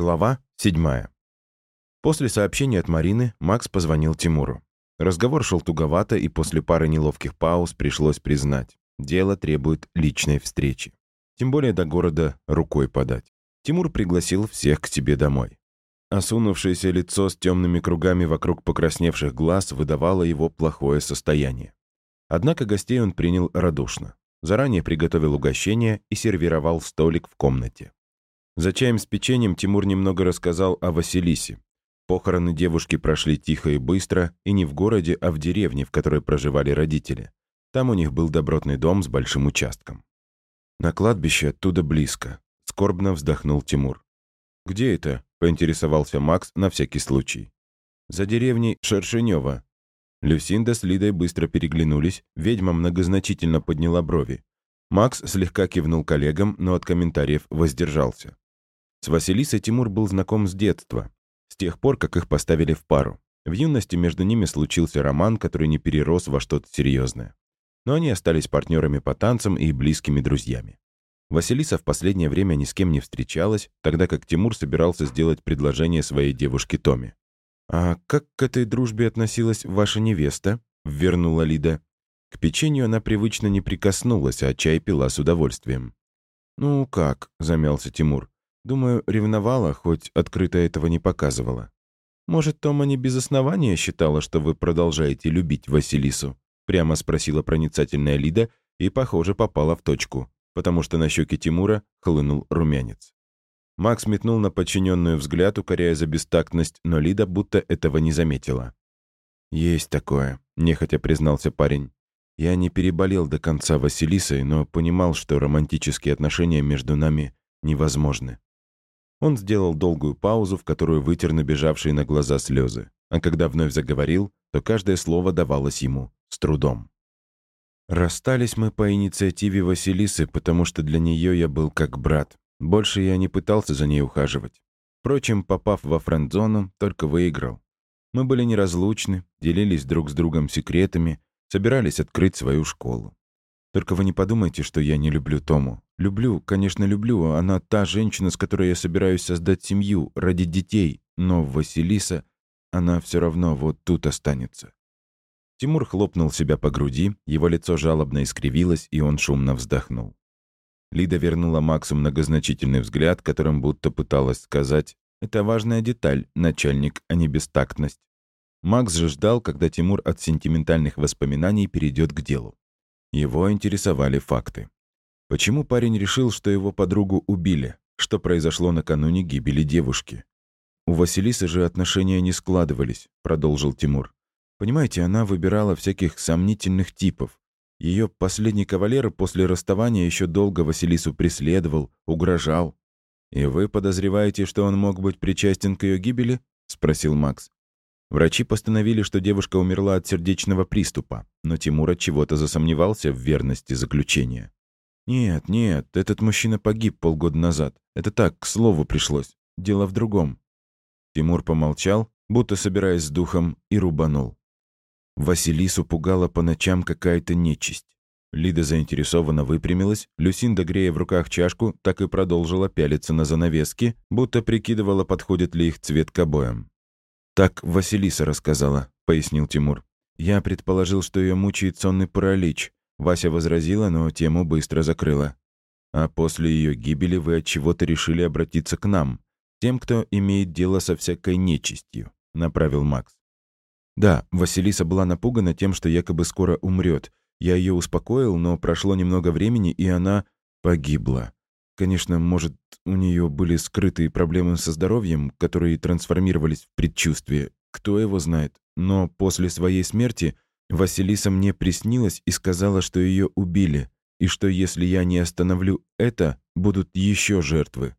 Глава 7. После сообщения от Марины Макс позвонил Тимуру. Разговор шел туговато, и после пары неловких пауз пришлось признать. Дело требует личной встречи. Тем более до города рукой подать. Тимур пригласил всех к себе домой. Осунувшееся лицо с темными кругами вокруг покрасневших глаз выдавало его плохое состояние. Однако гостей он принял радушно. Заранее приготовил угощение и сервировал столик в комнате. За чаем с печеньем Тимур немного рассказал о Василисе. Похороны девушки прошли тихо и быстро, и не в городе, а в деревне, в которой проживали родители. Там у них был добротный дом с большим участком. На кладбище оттуда близко. Скорбно вздохнул Тимур. «Где это?» — поинтересовался Макс на всякий случай. «За деревней Шершенева». Люсинда с Лидой быстро переглянулись, ведьма многозначительно подняла брови. Макс слегка кивнул коллегам, но от комментариев воздержался. С Василисой Тимур был знаком с детства, с тех пор, как их поставили в пару. В юности между ними случился роман, который не перерос во что-то серьезное. Но они остались партнерами по танцам и близкими друзьями. Василиса в последнее время ни с кем не встречалась, тогда как Тимур собирался сделать предложение своей девушке Томе. «А как к этой дружбе относилась ваша невеста?» — вернула Лида. К печенью она привычно не прикоснулась, а чай пила с удовольствием. «Ну как?» — замялся Тимур. Думаю, ревновала, хоть открыто этого не показывала. Может, Тома не без основания считала, что вы продолжаете любить Василису? Прямо спросила проницательная Лида и, похоже, попала в точку, потому что на щеке Тимура хлынул румянец. Макс метнул на подчиненную взгляд, укоряя за бестактность, но Лида будто этого не заметила. «Есть такое», — нехотя признался парень. «Я не переболел до конца Василисой, но понимал, что романтические отношения между нами невозможны. Он сделал долгую паузу, в которую вытер набежавшие на глаза слезы. А когда вновь заговорил, то каждое слово давалось ему с трудом. «Расстались мы по инициативе Василисы, потому что для нее я был как брат. Больше я не пытался за ней ухаживать. Впрочем, попав во френд-зону, только выиграл. Мы были неразлучны, делились друг с другом секретами, собирались открыть свою школу. Только вы не подумайте, что я не люблю Тому. Люблю, конечно, люблю. Она та женщина, с которой я собираюсь создать семью, родить детей. Но Василиса, она все равно вот тут останется. Тимур хлопнул себя по груди, его лицо жалобно искривилось, и он шумно вздохнул. Лида вернула Максу многозначительный взгляд, которым будто пыталась сказать «Это важная деталь, начальник, а не бестактность». Макс же ждал, когда Тимур от сентиментальных воспоминаний перейдет к делу. Его интересовали факты. Почему парень решил, что его подругу убили? Что произошло накануне гибели девушки? «У Василисы же отношения не складывались», — продолжил Тимур. «Понимаете, она выбирала всяких сомнительных типов. Ее последний кавалер после расставания еще долго Василису преследовал, угрожал. «И вы подозреваете, что он мог быть причастен к ее гибели?» — спросил Макс. Врачи постановили, что девушка умерла от сердечного приступа, но Тимур от чего-то засомневался в верности заключения. «Нет, нет, этот мужчина погиб полгода назад. Это так, к слову пришлось. Дело в другом». Тимур помолчал, будто собираясь с духом, и рубанул. Василису пугала по ночам какая-то нечисть. Лида заинтересованно выпрямилась, Люсинда, грея в руках чашку, так и продолжила пялиться на занавески, будто прикидывала, подходит ли их цвет к обоям. «Так Василиса рассказала», — пояснил Тимур. «Я предположил, что ее мучает сонный паралич, Вася возразила, но тему быстро закрыла. А после ее гибели вы от чего-то решили обратиться к нам, тем, кто имеет дело со всякой нечистью, направил Макс. Да, Василиса была напугана тем, что якобы скоро умрет. Я ее успокоил, но прошло немного времени, и она погибла. Конечно, может, у нее были скрытые проблемы со здоровьем, которые трансформировались в предчувствие. Кто его знает. Но после своей смерти Василиса мне приснилась и сказала, что ее убили, и что если я не остановлю это, будут еще жертвы.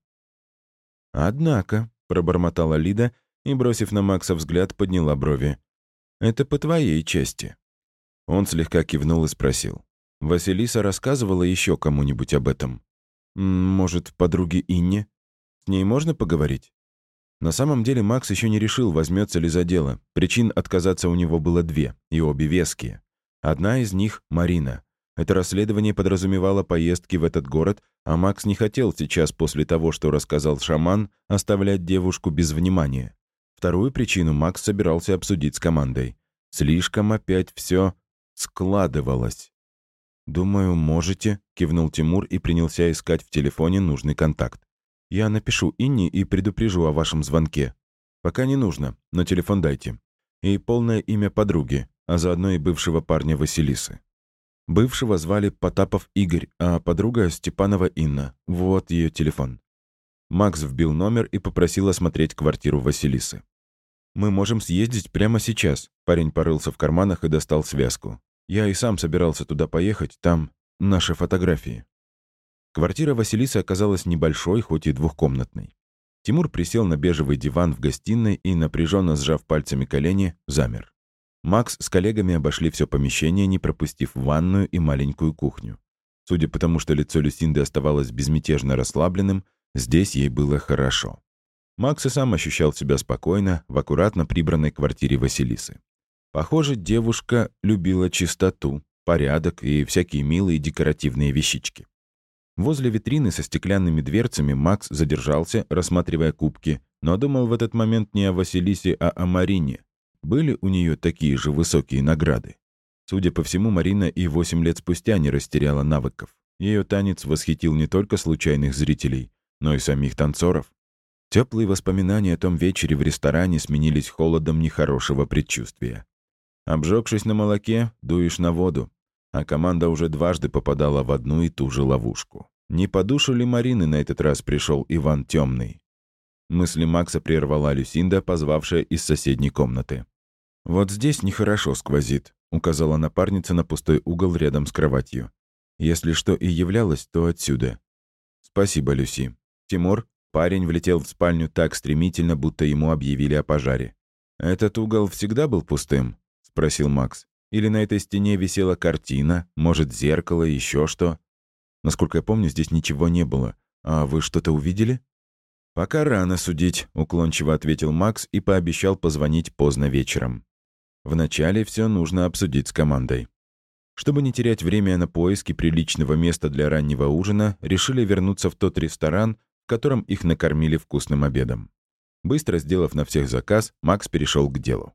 «Однако», — пробормотала Лида и, бросив на Макса взгляд, подняла брови. «Это по твоей части». Он слегка кивнул и спросил. «Василиса рассказывала еще кому-нибудь об этом? Может, подруге Инне? С ней можно поговорить?» На самом деле Макс еще не решил, возьмется ли за дело. Причин отказаться у него было две, и обе веские. Одна из них — Марина. Это расследование подразумевало поездки в этот город, а Макс не хотел сейчас, после того, что рассказал шаман, оставлять девушку без внимания. Вторую причину Макс собирался обсудить с командой. Слишком опять все складывалось. «Думаю, можете», — кивнул Тимур и принялся искать в телефоне нужный контакт. «Я напишу Инне и предупрежу о вашем звонке. Пока не нужно, но телефон дайте. И полное имя подруги, а заодно и бывшего парня Василисы. Бывшего звали Потапов Игорь, а подруга Степанова Инна. Вот ее телефон. Макс вбил номер и попросил осмотреть квартиру Василисы. «Мы можем съездить прямо сейчас». Парень порылся в карманах и достал связку. «Я и сам собирался туда поехать, там наши фотографии». Квартира Василисы оказалась небольшой, хоть и двухкомнатной. Тимур присел на бежевый диван в гостиной и, напряженно сжав пальцами колени, замер. Макс с коллегами обошли все помещение, не пропустив ванную и маленькую кухню. Судя по тому, что лицо Люсинды оставалось безмятежно расслабленным, здесь ей было хорошо. Макс и сам ощущал себя спокойно в аккуратно прибранной квартире Василисы. Похоже, девушка любила чистоту, порядок и всякие милые декоративные вещички. Возле витрины со стеклянными дверцами Макс задержался, рассматривая кубки, но думал в этот момент не о Василисе, а о Марине, были у нее такие же высокие награды? Судя по всему, Марина и восемь лет спустя не растеряла навыков. Ее танец восхитил не только случайных зрителей, но и самих танцоров. Теплые воспоминания о том вечере в ресторане сменились холодом нехорошего предчувствия. Обжегшись на молоке, дуешь на воду, а команда уже дважды попадала в одну и ту же ловушку. Не по душу ли Марины на этот раз пришел Иван Темный? Мысли Макса прервала Люсинда, позвавшая из соседней комнаты. «Вот здесь нехорошо сквозит», — указала напарница на пустой угол рядом с кроватью. «Если что и являлось, то отсюда». «Спасибо, Люси». Тимур, парень, влетел в спальню так стремительно, будто ему объявили о пожаре. «Этот угол всегда был пустым?» — спросил Макс. «Или на этой стене висела картина, может, зеркало, еще что?» «Насколько я помню, здесь ничего не было. А вы что-то увидели?» «Пока рано судить», — уклончиво ответил Макс и пообещал позвонить поздно вечером. Вначале все нужно обсудить с командой. Чтобы не терять время на поиски приличного места для раннего ужина, решили вернуться в тот ресторан, в котором их накормили вкусным обедом. Быстро сделав на всех заказ, Макс перешел к делу.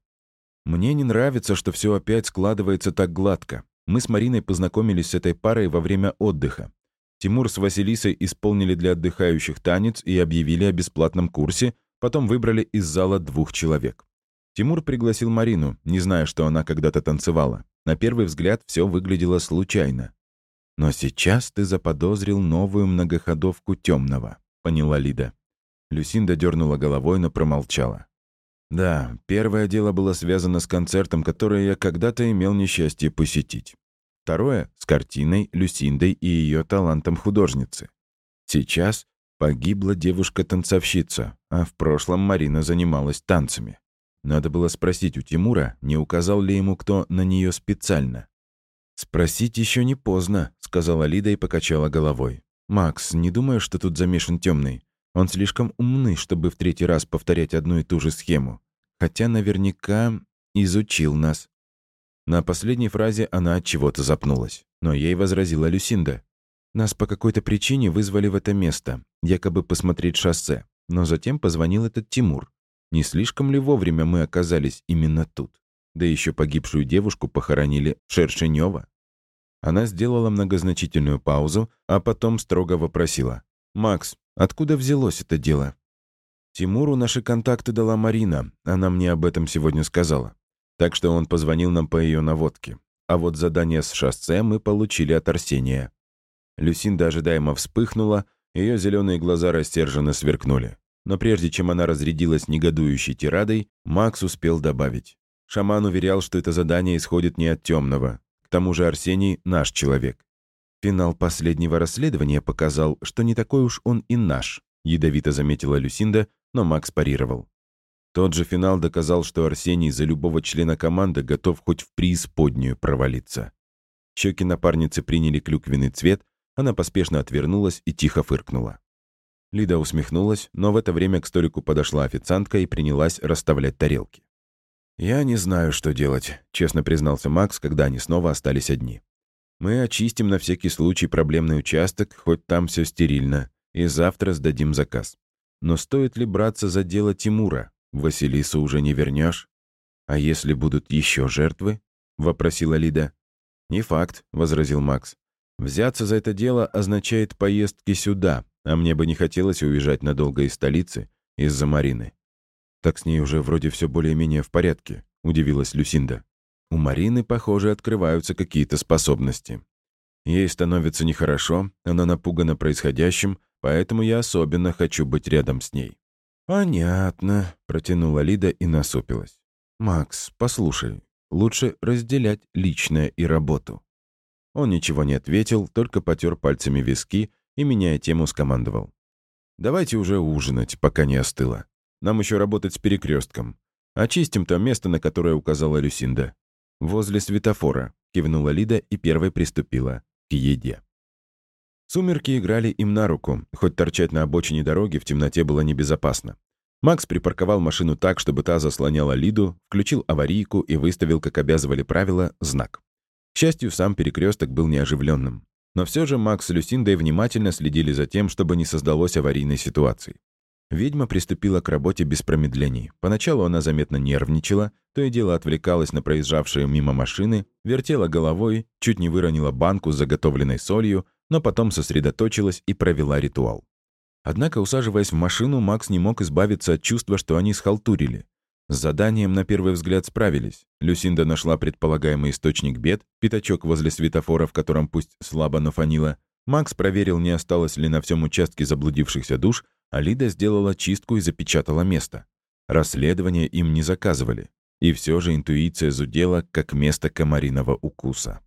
«Мне не нравится, что все опять складывается так гладко. Мы с Мариной познакомились с этой парой во время отдыха. Тимур с Василисой исполнили для отдыхающих танец и объявили о бесплатном курсе, потом выбрали из зала двух человек. Тимур пригласил Марину, не зная, что она когда-то танцевала. На первый взгляд все выглядело случайно. «Но сейчас ты заподозрил новую многоходовку темного», — поняла Лида. Люсинда дернула головой, но промолчала. «Да, первое дело было связано с концертом, который я когда-то имел несчастье посетить. Второе — с картиной, Люсиндой и ее талантом художницы. Сейчас погибла девушка-танцовщица, а в прошлом Марина занималась танцами. Надо было спросить у Тимура, не указал ли ему кто на нее специально. «Спросить еще не поздно», — сказала Лида и покачала головой. «Макс, не думаю, что тут замешан темный. Он слишком умный, чтобы в третий раз повторять одну и ту же схему. Хотя наверняка изучил нас. На последней фразе она от чего-то запнулась, но ей возразила Люсинда. «Нас по какой-то причине вызвали в это место, якобы посмотреть шоссе, но затем позвонил этот Тимур. Не слишком ли вовремя мы оказались именно тут? Да еще погибшую девушку похоронили Шершенева». Она сделала многозначительную паузу, а потом строго вопросила. «Макс, откуда взялось это дело?» «Тимуру наши контакты дала Марина, она мне об этом сегодня сказала. Так что он позвонил нам по ее наводке. А вот задание с шоссе мы получили от Арсения. Люсинда ожидаемо вспыхнула, ее зеленые глаза растерженно сверкнули. Но прежде чем она разрядилась негодующей тирадой, Макс успел добавить. Шаман уверял, что это задание исходит не от темного. К тому же Арсений — наш человек. Финал последнего расследования показал, что не такой уж он и наш, ядовито заметила Люсинда, но Макс парировал. Тот же финал доказал, что Арсений за любого члена команды готов хоть в преисподнюю провалиться. Щеки напарницы приняли клюквенный цвет, она поспешно отвернулась и тихо фыркнула. Лида усмехнулась, но в это время к столику подошла официантка и принялась расставлять тарелки. «Я не знаю, что делать», — честно признался Макс, когда они снова остались одни. Мы очистим на всякий случай проблемный участок, хоть там все стерильно, и завтра сдадим заказ. Но стоит ли браться за дело Тимура? Василису уже не вернешь. А если будут еще жертвы? Вопросила Лида. Не факт, возразил Макс. Взяться за это дело означает поездки сюда, а мне бы не хотелось уезжать надолго из столицы из-за Марины. Так с ней уже вроде все более-менее в порядке, удивилась Люсинда. У Марины, похоже, открываются какие-то способности. Ей становится нехорошо, она напугана происходящим, поэтому я особенно хочу быть рядом с ней. «Понятно», — протянула Лида и насупилась. «Макс, послушай, лучше разделять личное и работу». Он ничего не ответил, только потер пальцами виски и, меняя тему, скомандовал. «Давайте уже ужинать, пока не остыло. Нам еще работать с перекрестком. Очистим то место, на которое указала Люсинда. «Возле светофора», — кивнула Лида и первой приступила к еде. Сумерки играли им на руку, хоть торчать на обочине дороги в темноте было небезопасно. Макс припарковал машину так, чтобы та заслоняла Лиду, включил аварийку и выставил, как обязывали правила, знак. К счастью, сам перекресток был неоживленным. Но все же Макс с Люсиндой внимательно следили за тем, чтобы не создалось аварийной ситуации. Ведьма приступила к работе без промедлений. Поначалу она заметно нервничала, то и дело отвлекалась на проезжавшие мимо машины, вертела головой, чуть не выронила банку с заготовленной солью, но потом сосредоточилась и провела ритуал. Однако, усаживаясь в машину, Макс не мог избавиться от чувства, что они схалтурили. С заданием на первый взгляд справились. Люсинда нашла предполагаемый источник бед, пятачок возле светофора, в котором пусть слабо, но фанило. Макс проверил, не осталось ли на всем участке заблудившихся душ, Алида сделала чистку и запечатала место. Расследование им не заказывали. И все же интуиция зудела, как место комариного укуса.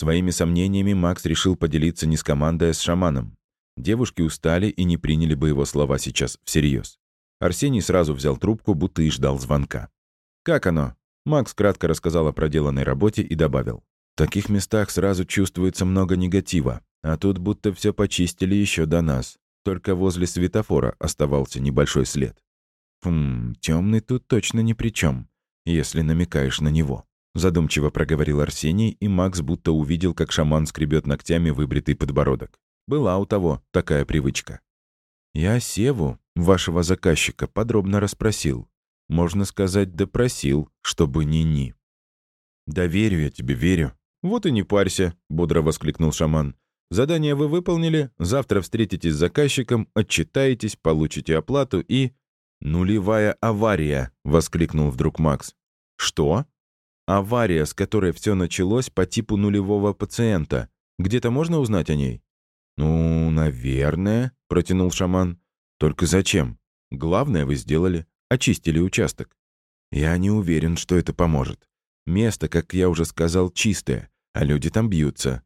Своими сомнениями Макс решил поделиться не с командой, а с шаманом. Девушки устали и не приняли бы его слова сейчас всерьез. Арсений сразу взял трубку, будто и ждал звонка. «Как оно?» Макс кратко рассказал о проделанной работе и добавил. «В таких местах сразу чувствуется много негатива, а тут будто все почистили еще до нас. Только возле светофора оставался небольшой след. «Хм, темный тут точно ни при чем, если намекаешь на него», задумчиво проговорил Арсений, и Макс будто увидел, как шаман скребет ногтями выбритый подбородок. Была у того такая привычка. «Я Севу, вашего заказчика, подробно расспросил. Можно сказать, допросил, чтобы ни-ни». «Да верю я тебе, верю. Вот и не парься», — бодро воскликнул шаман. Задание вы выполнили, завтра встретитесь с заказчиком, отчитаетесь, получите оплату и... «Нулевая авария!» — воскликнул вдруг Макс. «Что?» «Авария, с которой все началось по типу нулевого пациента. Где-то можно узнать о ней?» «Ну, наверное», — протянул шаман. «Только зачем? Главное вы сделали. Очистили участок. Я не уверен, что это поможет. Место, как я уже сказал, чистое, а люди там бьются.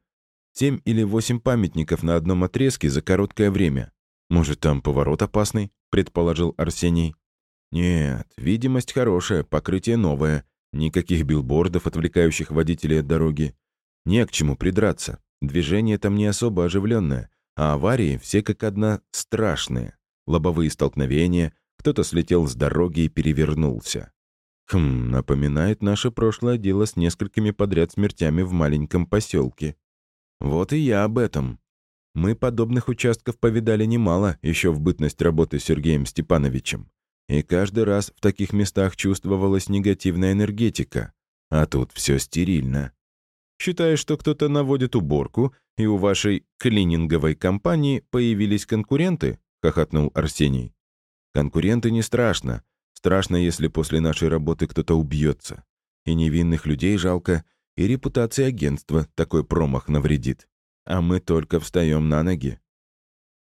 Семь или восемь памятников на одном отрезке за короткое время. Может, там поворот опасный?» — предположил Арсений. «Нет, видимость хорошая, покрытие новое. Никаких билбордов, отвлекающих водителей от дороги. Не к чему придраться. Движение там не особо оживленное, а аварии все как одна страшные. Лобовые столкновения, кто-то слетел с дороги и перевернулся. Хм, напоминает наше прошлое дело с несколькими подряд смертями в маленьком поселке. Вот и я об этом. Мы подобных участков повидали немало еще в бытность работы с Сергеем Степановичем. И каждый раз в таких местах чувствовалась негативная энергетика. А тут все стерильно. Считаешь, что кто-то наводит уборку, и у вашей клининговой компании появились конкуренты?» — хохотнул Арсений. «Конкуренты не страшно. Страшно, если после нашей работы кто-то убьется. И невинных людей жалко, и репутации агентства такой промах навредит. А мы только встаем на ноги».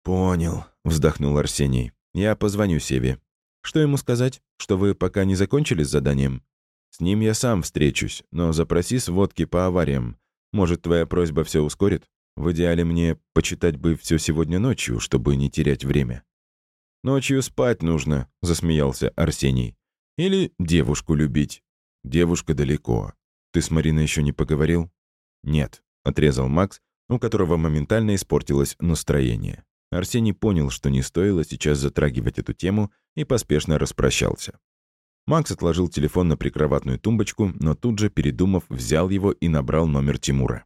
«Понял», — вздохнул Арсений. «Я позвоню Севе. Что ему сказать? Что вы пока не закончили с заданием? С ним я сам встречусь, но запроси сводки по авариям. Может, твоя просьба все ускорит? В идеале мне почитать бы все сегодня ночью, чтобы не терять время». «Ночью спать нужно», — засмеялся Арсений. «Или девушку любить. Девушка далеко. «Ты с Мариной еще не поговорил?» «Нет», — отрезал Макс, у которого моментально испортилось настроение. Арсений понял, что не стоило сейчас затрагивать эту тему, и поспешно распрощался. Макс отложил телефон на прикроватную тумбочку, но тут же, передумав, взял его и набрал номер Тимура.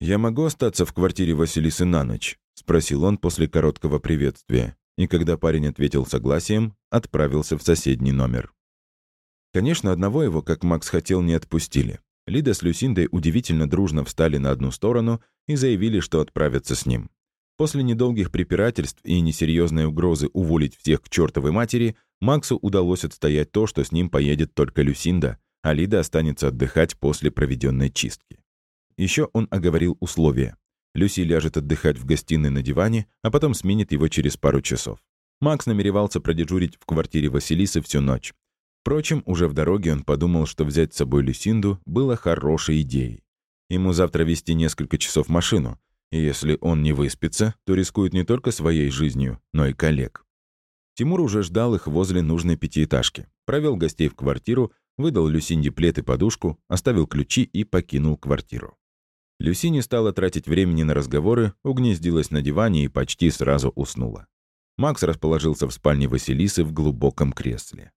«Я могу остаться в квартире Василисы на ночь?» — спросил он после короткого приветствия. И когда парень ответил согласием, отправился в соседний номер. Конечно, одного его, как Макс хотел, не отпустили. Лида с Люсиндой удивительно дружно встали на одну сторону и заявили, что отправятся с ним. После недолгих препирательств и несерьезной угрозы уволить всех к чертовой матери, Максу удалось отстоять то, что с ним поедет только Люсинда, а Лида останется отдыхать после проведенной чистки. Еще он оговорил условия. Люси ляжет отдыхать в гостиной на диване, а потом сменит его через пару часов. Макс намеревался продежурить в квартире Василисы всю ночь. Впрочем, уже в дороге он подумал, что взять с собой Люсинду было хорошей идеей. Ему завтра вести несколько часов машину, и если он не выспится, то рискует не только своей жизнью, но и коллег. Тимур уже ждал их возле нужной пятиэтажки, провел гостей в квартиру, выдал Люсинде плед и подушку, оставил ключи и покинул квартиру. Люси не стала тратить времени на разговоры, угнездилась на диване и почти сразу уснула. Макс расположился в спальне Василисы в глубоком кресле.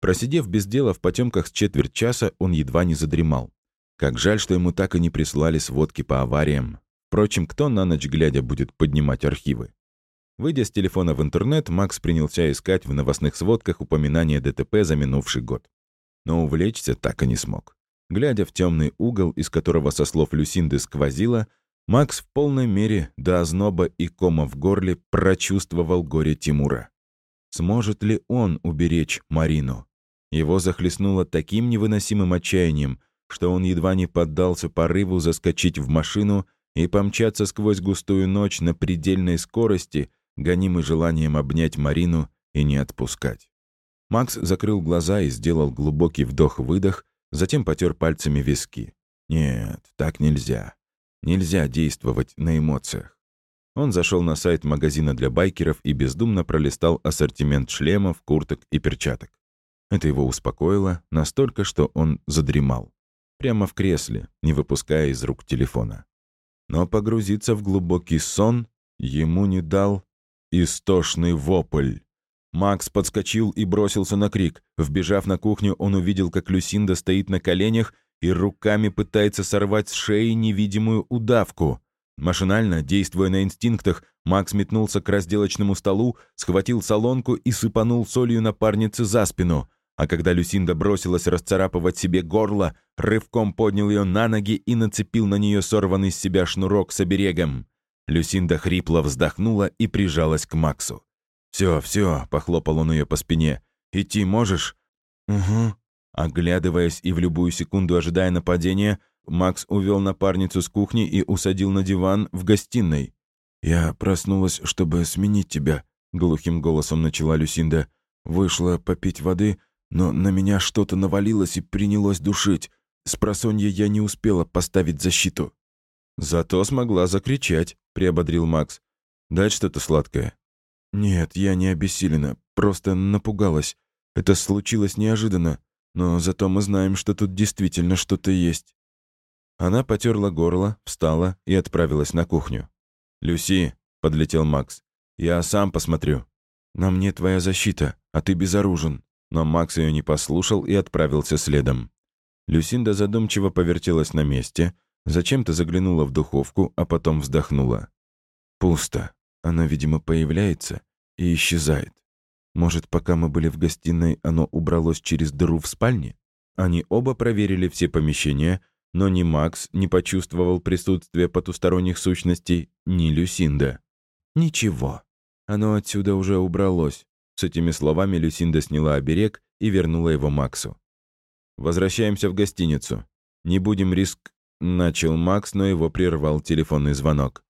Просидев без дела в потемках с четверть часа, он едва не задремал. Как жаль, что ему так и не прислали сводки по авариям. Впрочем, кто на ночь глядя будет поднимать архивы? Выйдя с телефона в интернет, Макс принялся искать в новостных сводках упоминания ДТП за минувший год. Но увлечься так и не смог. Глядя в темный угол, из которого, со слов Люсинды, сквозило, Макс в полной мере до озноба и кома в горле прочувствовал горе Тимура. Сможет ли он уберечь Марину? Его захлестнуло таким невыносимым отчаянием, что он едва не поддался порыву заскочить в машину и помчаться сквозь густую ночь на предельной скорости, гонимый желанием обнять Марину и не отпускать. Макс закрыл глаза и сделал глубокий вдох-выдох, затем потер пальцами виски. Нет, так нельзя. Нельзя действовать на эмоциях. Он зашел на сайт магазина для байкеров и бездумно пролистал ассортимент шлемов, курток и перчаток. Это его успокоило настолько, что он задремал. Прямо в кресле, не выпуская из рук телефона. Но погрузиться в глубокий сон ему не дал истошный вопль. Макс подскочил и бросился на крик. Вбежав на кухню, он увидел, как Люсинда стоит на коленях и руками пытается сорвать с шеи невидимую удавку. Машинально, действуя на инстинктах, Макс метнулся к разделочному столу, схватил солонку и сыпанул солью напарнице за спину. А когда Люсинда бросилась расцарапывать себе горло, рывком поднял ее на ноги и нацепил на нее сорванный с себя шнурок с оберегом. Люсинда хрипло вздохнула и прижалась к Максу. «Все, все», — похлопал он ее по спине. «Идти можешь?» «Угу». Оглядываясь и в любую секунду ожидая нападения, Макс увел напарницу с кухни и усадил на диван в гостиной. «Я проснулась, чтобы сменить тебя», — глухим голосом начала Люсинда. «Вышла попить воды, но на меня что-то навалилось и принялось душить. С просонья я не успела поставить защиту». «Зато смогла закричать», — приободрил Макс. «Дать что-то сладкое?» «Нет, я не обессилена, просто напугалась. Это случилось неожиданно, но зато мы знаем, что тут действительно что-то есть». Она потерла горло, встала и отправилась на кухню. «Люси», — подлетел Макс, — «я сам посмотрю». «На мне твоя защита, а ты безоружен». Но Макс ее не послушал и отправился следом. Люсинда задумчиво повертелась на месте, зачем-то заглянула в духовку, а потом вздохнула. «Пусто. Она, видимо, появляется и исчезает. Может, пока мы были в гостиной, оно убралось через дыру в спальне?» Они оба проверили все помещения, но ни Макс не почувствовал присутствия потусторонних сущностей, ни Люсинда. «Ничего. Оно отсюда уже убралось». С этими словами Люсинда сняла оберег и вернула его Максу. «Возвращаемся в гостиницу. Не будем риск...» Начал Макс, но его прервал телефонный звонок.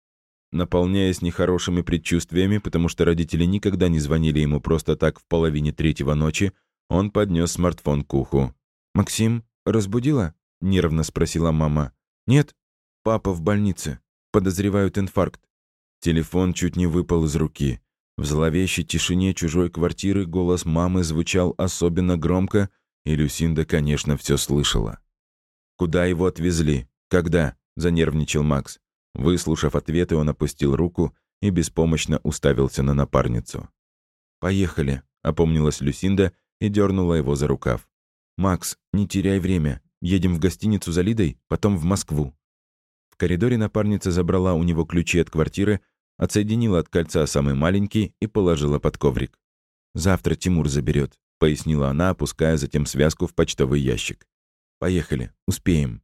Наполняясь нехорошими предчувствиями, потому что родители никогда не звонили ему просто так в половине третьего ночи, он поднес смартфон к уху. «Максим, разбудила?» — нервно спросила мама. «Нет, папа в больнице. Подозревают инфаркт». Телефон чуть не выпал из руки. В зловещей тишине чужой квартиры голос мамы звучал особенно громко, и Люсинда, конечно, все слышала. «Куда его отвезли? Когда?» — занервничал Макс. Выслушав ответы, он опустил руку и беспомощно уставился на напарницу. «Поехали», — опомнилась Люсинда и дернула его за рукав. «Макс, не теряй время. Едем в гостиницу за Лидой, потом в Москву». В коридоре напарница забрала у него ключи от квартиры, отсоединила от кольца самый маленький и положила под коврик. «Завтра Тимур заберет», — пояснила она, опуская затем связку в почтовый ящик. «Поехали, успеем».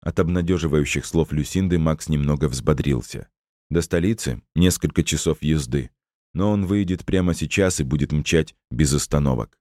От обнадеживающих слов Люсинды Макс немного взбодрился. До столицы несколько часов езды, но он выйдет прямо сейчас и будет мчать без остановок.